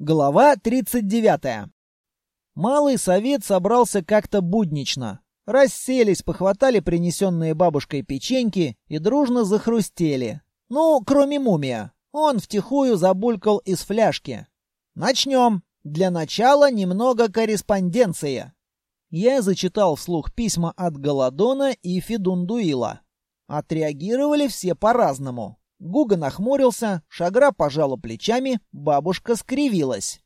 Глава 39. Малый совет собрался как-то буднично. Расселись, похватали принесенные бабушкой печеньки и дружно захрустели. Ну, кроме мумия. Он втихую забулькал из фляжки. Начнем. Для начала немного корреспонденции. Я зачитал вслух письма от Голодона и Федундуила. Отреагировали все по-разному. Гуга нахмурился, Шагра пожала плечами, бабушка скривилась.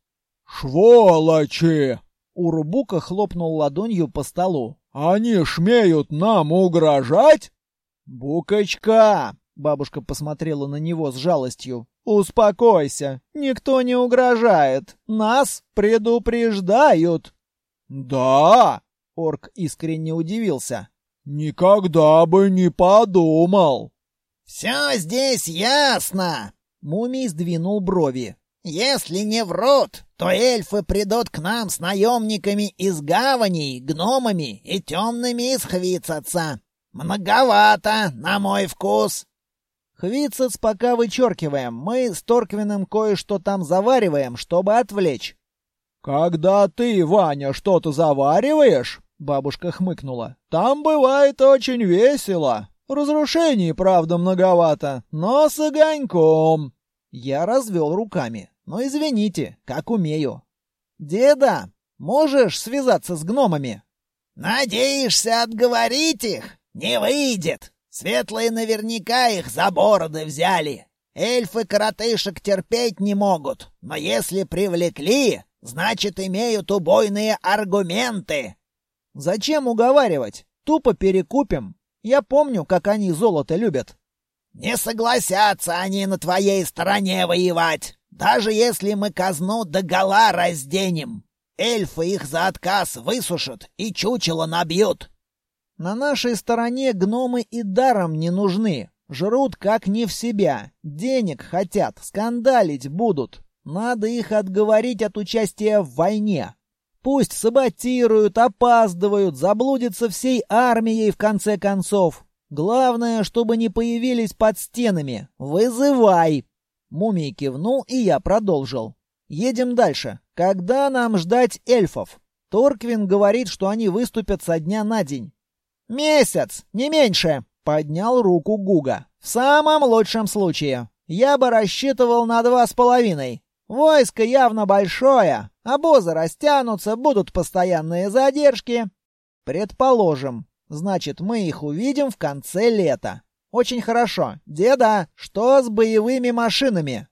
«Шволочи!» Урубука хлопнул ладонью по столу. «Они шмеют нам угрожать?» «Букочка!» — бабушка посмотрела на него с жалостью. «Успокойся, никто не угрожает. Нас предупреждают». «Да?» — орк искренне удивился. «Никогда бы не подумал!» «Все здесь ясно!» Мумий сдвинул брови. «Если не врут, то эльфы придут к нам с наемниками из гаваней, гномами и темными из Хвицаца. Многовато, на мой вкус!» «Хвицац пока вычеркиваем. Мы с Торквиным кое-что там завариваем, чтобы отвлечь». «Когда ты, Ваня, что-то завариваешь?» — бабушка хмыкнула. «Там бывает очень весело. Разрушений, правда, многовато, но с огоньком. Я развел руками. Но извините, как умею. Деда, можешь связаться с гномами? Надеешься отговорить их? Не выйдет. Светлые наверняка их за бороды взяли. Эльфы коротышек терпеть не могут, но если привлекли, значит имеют убойные аргументы. Зачем уговаривать? Тупо перекупим. Я помню, как они золото любят. Не согласятся они на твоей стороне воевать, даже если мы казну догола разденем. Эльфы их за отказ высушат и чучело набьют. На нашей стороне гномы и даром не нужны. Жрут как не в себя. Денег хотят, скандалить будут. Надо их отговорить от участия в войне. Пусть саботируют, опаздывают, заблудятся всей армией в конце концов. Главное, чтобы не появились под стенами. Вызывай!» Мумий кивнул, и я продолжил. «Едем дальше. Когда нам ждать эльфов?» Торквин говорит, что они выступят со дня на день. «Месяц, не меньше!» — поднял руку Гуга. «В самом лучшем случае. Я бы рассчитывал на два с половиной. Войско явно большое, обозы растянутся, будут постоянные задержки. Предположим. Значит, мы их увидим в конце лета. Очень хорошо. Деда, что с боевыми машинами?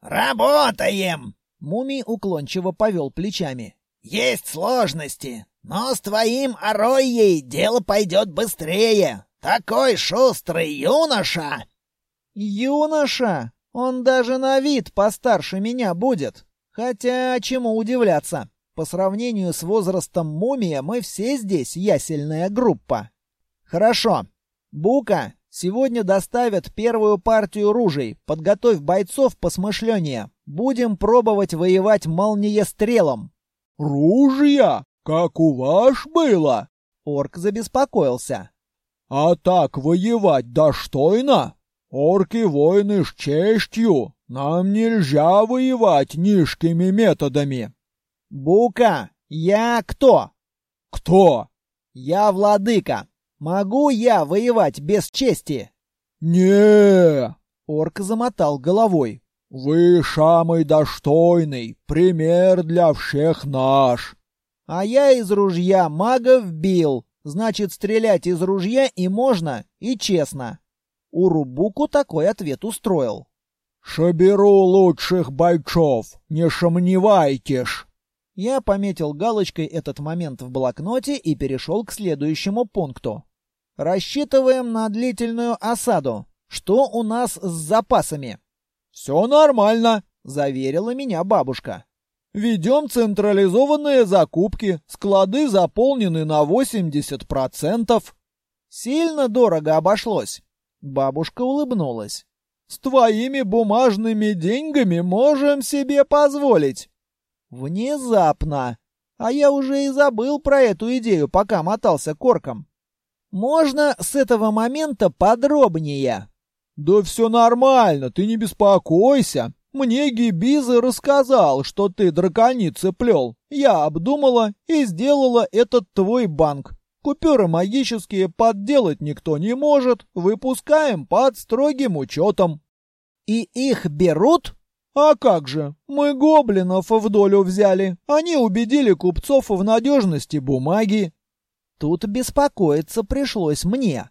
Работаем! Мумий уклончиво повел плечами. Есть сложности, но с твоим Оройей дело пойдет быстрее. Такой шустрый юноша. Юноша? Он даже на вид постарше меня будет. Хотя, чему удивляться? По сравнению с возрастом мумия, мы все здесь ясельная группа. Хорошо. Бука, сегодня доставят первую партию ружей. Подготовь бойцов посмышленнее. Будем пробовать воевать молниестрелом. Ружья? Как у вас было? Орк забеспокоился. А так воевать достойно? Орки воины с честью. Нам нельзя воевать низкими методами. Бука, я кто? Кто? Я владыка. Могу я воевать без чести? Не. Орк замотал головой. Вы самый достойный, пример для всех наш. А я из ружья магов бил. Значит, стрелять из ружья и можно, и честно. Урубуку такой ответ устроил. «Соберу лучших бойцов, не сомневайтесь!» Я пометил галочкой этот момент в блокноте и перешел к следующему пункту. Рассчитываем на длительную осаду. Что у нас с запасами? «Все нормально», — заверила меня бабушка. «Ведем централизованные закупки, склады заполнены на 80%. Сильно дорого обошлось. Бабушка улыбнулась. «С твоими бумажными деньгами можем себе позволить». Внезапно. А я уже и забыл про эту идею, пока мотался корком. Можно с этого момента подробнее? Да все нормально, ты не беспокойся. Мне Гибиза рассказал, что ты драконицы плел. Я обдумала и сделала этот твой банк. Купюры магические подделать никто не может. Выпускаем под строгим учетом. И их берут? А как же? Мы гоблинов в долю взяли. Они убедили купцов в надежности бумаги. Тут беспокоиться пришлось мне.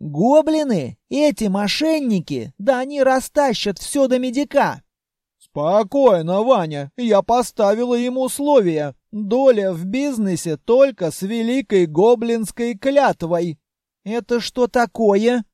Гоблины, эти мошенники, да они растащат все до медика. Спокойно, Ваня, я поставила им условия. Доля в бизнесе только с великой гоблинской клятвой. Это что такое?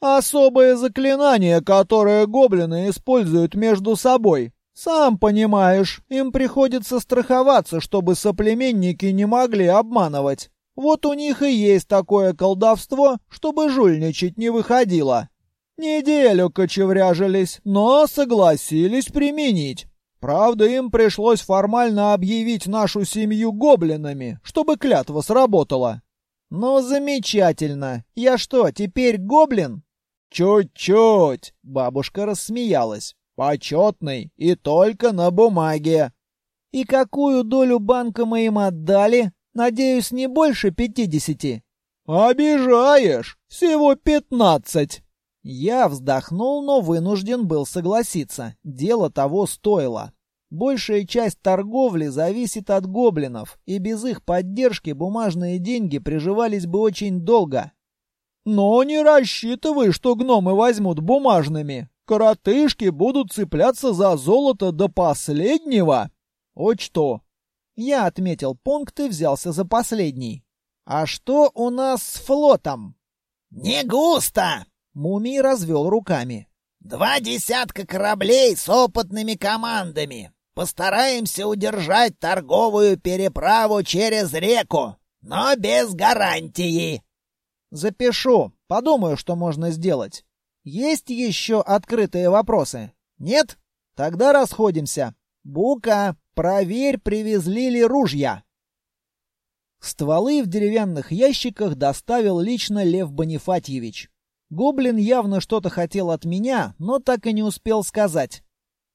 Особое заклинание, которое гоблины используют между собой. Сам понимаешь, им приходится страховаться, чтобы соплеменники не могли обманывать. Вот у них и есть такое колдовство, чтобы жульничать не выходило. Неделю кочевряжились, но согласились применить. Правда, им пришлось формально объявить нашу семью гоблинами, чтобы клятва сработала. Ну, замечательно. Я что, теперь гоблин? Чуть-чуть, бабушка рассмеялась. Почетный и только на бумаге. И какую долю банка мы им отдали? Надеюсь, не больше пятидесяти. Обижаешь! Всего пятнадцать. Я вздохнул, но вынужден был согласиться. Дело того стоило. Большая часть торговли зависит от гоблинов, и без их поддержки бумажные деньги приживались бы очень долго. Но не рассчитывай, что гномы возьмут бумажными. Коротышки будут цепляться за золото до последнего. Вот что, я отметил пункт и взялся за последний. А что у нас с флотом? Не густо. Мумий развел руками. Два десятка кораблей с опытными командами. Постараемся удержать торговую переправу через реку, но без гарантии. Запишу. Подумаю, что можно сделать. Есть еще открытые вопросы? Нет? Тогда расходимся. Бука, Проверь, привезли ли ружья. Стволы в деревянных ящиках доставил лично Лев Бонифатьевич. Гоблин явно что-то хотел от меня, но так и не успел сказать.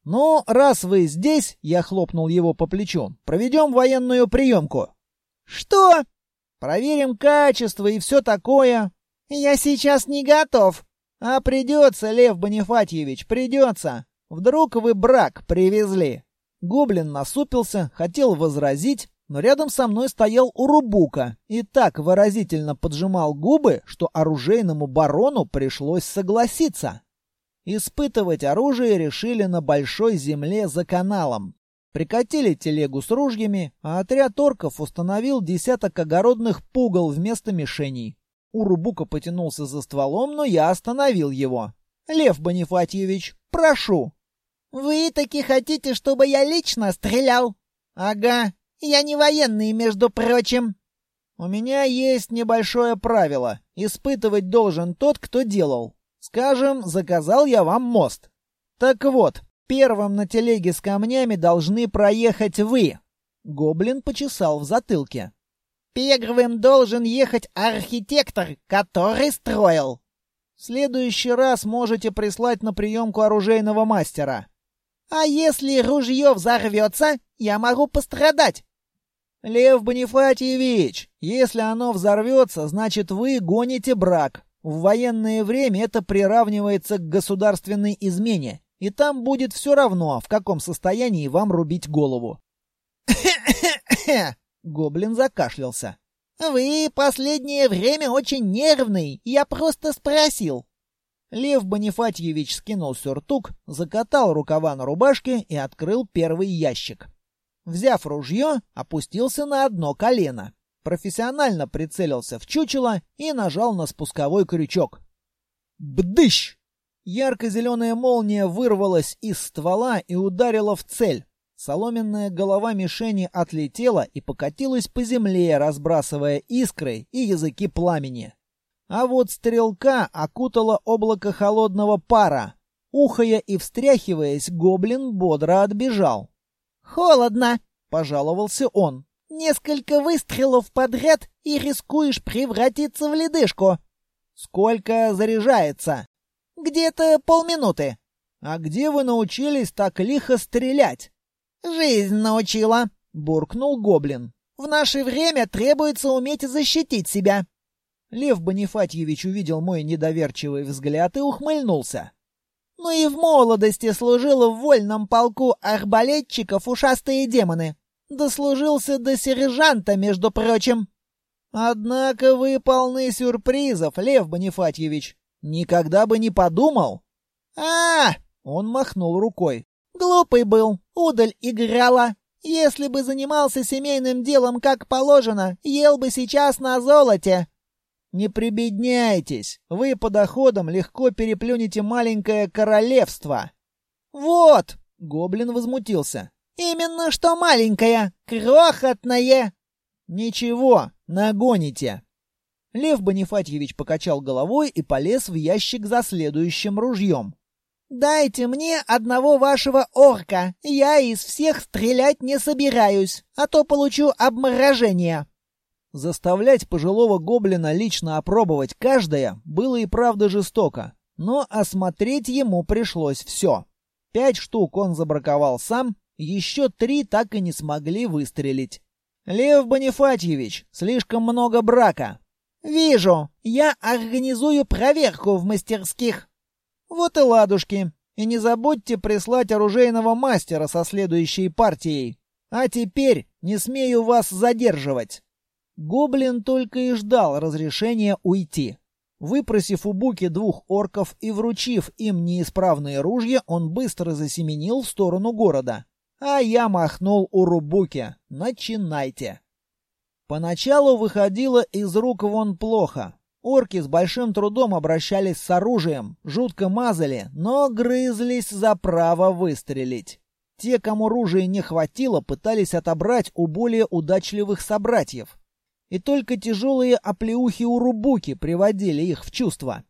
«Ну, раз вы здесь, — я хлопнул его по плечу, — проведем военную приемку». «Что?» «Проверим качество и все такое». «Я сейчас не готов». «А придется, Лев Бонифатьевич, придется. Вдруг вы брак привезли». Гоблин насупился, хотел возразить, но рядом со мной стоял Урубука и так выразительно поджимал губы, что оружейному барону пришлось согласиться. Испытывать оружие решили на большой земле за каналом. Прикатили телегу с ружьями, а отряд орков установил десяток огородных пугал вместо мишеней. Урубука потянулся за стволом, но я остановил его. «Лев Бонифатьевич, прошу!» «Вы таки хотите, чтобы я лично стрелял?» «Ага. Я не военный, между прочим». «У меня есть небольшое правило. Испытывать должен тот, кто делал. Скажем, заказал я вам мост. Так вот, первым на телеге с камнями должны проехать вы». Гоблин почесал в затылке. «Первым должен ехать архитектор, который строил». «В следующий раз можете прислать на приемку оружейного мастера». А если ружье взорвется, я могу пострадать. Лев Бонифатьевич, если оно взорвется, значит вы гоните брак. В военное время это приравнивается к государственной измене, и там будет все равно, в каком состоянии вам рубить голову. Гоблин закашлялся. «Вы последнее время очень нервный, я просто спросил». Лев Бонифатьевич скинул сюртук, закатал рукава на рубашке и открыл первый ящик. Взяв ружье, опустился на одно колено. Профессионально прицелился в чучело и нажал на спусковой крючок. Бдыщ! Ярко-зеленая молния вырвалась из ствола и ударила в цель. Соломенная голова мишени отлетела и покатилась по земле, разбрасывая искры и языки пламени. А вот стрелка окутало облако холодного пара. Ухая и встряхиваясь, гоблин бодро отбежал. «Холодно!» — пожаловался он. «Несколько выстрелов подряд и рискуешь превратиться в ледышку». «Сколько заряжается?» «Где-то полминуты». «А где вы научились так лихо стрелять?» «Жизнь научила», — буркнул гоблин. «В наше время требуется уметь защитить себя». Лев Бонифатьевич увидел мой недоверчивый взгляд и ухмыльнулся. «Ну и в молодости служил в вольном полку арбалетчиков ушастые демоны. Дослужился до сержанта, между прочим». «Однако вы полны сюрпризов, Лев Бонифатьевич. Никогда бы не подумал». «А, он махнул рукой. «Глупый был, удаль играла. Если бы занимался семейным делом как положено, ел бы сейчас на золоте». «Не прибедняйтесь. Вы по доходам легко переплюнете маленькое королевство». «Вот!» — гоблин возмутился. «Именно что маленькое, крохотное!» «Ничего, нагоните!» Лев Бонифатьевич покачал головой и полез в ящик за следующим ружьем. «Дайте мне одного вашего орка. Я из всех стрелять не собираюсь, а то получу обморожение». Заставлять пожилого гоблина лично опробовать каждое было и правда жестоко, но осмотреть ему пришлось все. Пять штук он забраковал сам, еще три так и не смогли выстрелить. «Лев Бонифатьевич, слишком много брака». «Вижу. Я организую проверку в мастерских». Вот и ладушки. И не забудьте прислать оружейного мастера со следующей партией. А теперь не смею вас задерживать. Гоблин только и ждал разрешения уйти. Выпросив у Буки двух орков и вручив им неисправные ружья, он быстро засеменил в сторону города. А я махнул у Рубуки. Начинайте. Поначалу выходило из рук вон плохо. Орки с большим трудом обращались с оружием, жутко мазали, но грызлись за право выстрелить. Те, кому оружия не хватило, пытались отобрать у более удачливых собратьев. И только тяжелые оплеухи у Рубуки приводили их в чувство.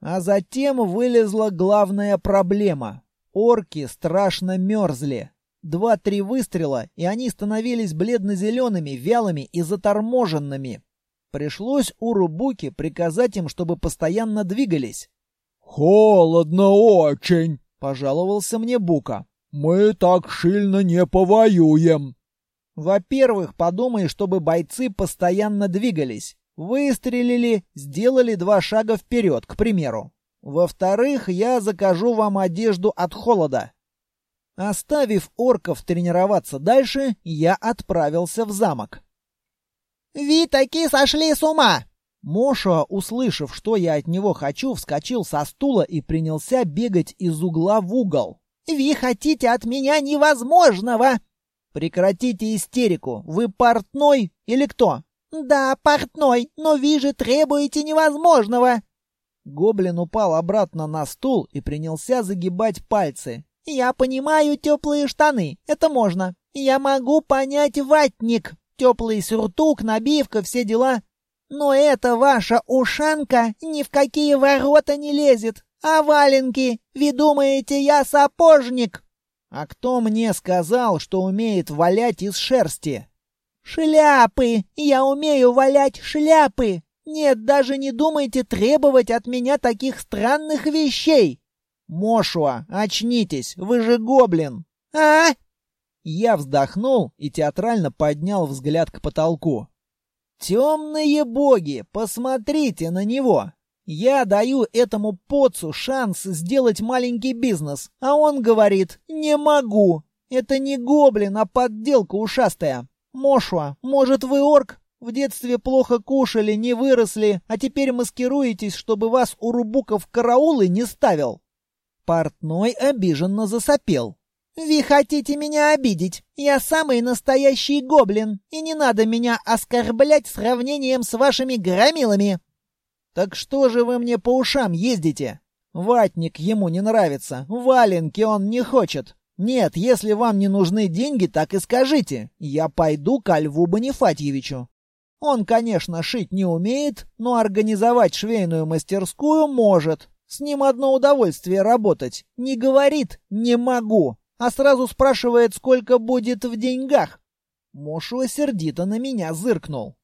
А затем вылезла главная проблема. Орки страшно мерзли. Два-три выстрела, и они становились бледно-зелеными, вялыми и заторможенными. Пришлось у Рубуки приказать им, чтобы постоянно двигались. «Холодно очень», — пожаловался мне Бука. «Мы так сильно не повоюем». Во-первых, подумай, чтобы бойцы постоянно двигались. Выстрелили, сделали два шага вперед, к примеру. Во-вторых, я закажу вам одежду от холода. Оставив орков тренироваться дальше, я отправился в замок. «Ви таки сошли с ума!» Моша, услышав, что я от него хочу, вскочил со стула и принялся бегать из угла в угол. «Ви хотите от меня невозможного!» «Прекратите истерику! Вы портной или кто?» «Да, портной, но вы же требуете невозможного!» Гоблин упал обратно на стул и принялся загибать пальцы. «Я понимаю теплые штаны, это можно. Я могу понять ватник, теплый сюртук, набивка, все дела. Но эта ваша ушанка ни в какие ворота не лезет. А валенки, вы думаете, я сапожник? А кто мне сказал, что умеет валять из шерсти? Шляпы! Я умею валять шляпы! Нет, даже не думайте требовать от меня таких странных вещей. Мошуа, очнитесь, вы же гоблин. А? Я вздохнул и театрально поднял взгляд к потолку. «Темные боги, посмотрите на него! Я даю этому поцу шанс сделать маленький бизнес, а он говорит «не могу». Это не гоблин, а подделка ушастая. Мошуа, может вы орк? В детстве плохо кушали, не выросли, а теперь маскируетесь, чтобы вас у рубуков караулы не ставил. Портной обиженно засопел. «Вы хотите меня обидеть? Я самый настоящий гоблин, и не надо меня оскорблять сравнением с вашими громилами!» «Так что же вы мне по ушам ездите? Ватник ему не нравится, валенки он не хочет. Нет, если вам не нужны деньги, так и скажите. Я пойду ко Льву Бонифатьевичу. Он, конечно, шить не умеет, но организовать швейную мастерскую может. С ним одно удовольствие работать. Не говорит «не могу», а сразу спрашивает, сколько будет в деньгах. Мошуа сердито на меня зыркнул.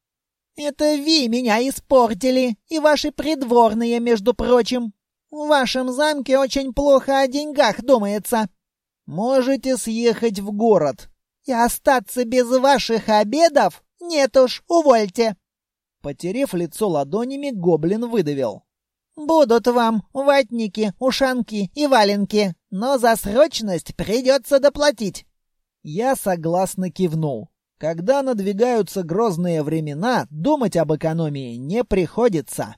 «Это вы меня испортили, и ваши придворные, между прочим. В вашем замке очень плохо о деньгах думается. Можете съехать в город. И остаться без ваших обедов? Нет уж, увольте. Потерев лицо ладонями, гоблин выдавил. «Будут вам ватники, ушанки и валенки, но за срочность придется доплатить». Я согласно кивнул. Когда надвигаются грозные времена, думать об экономии не приходится.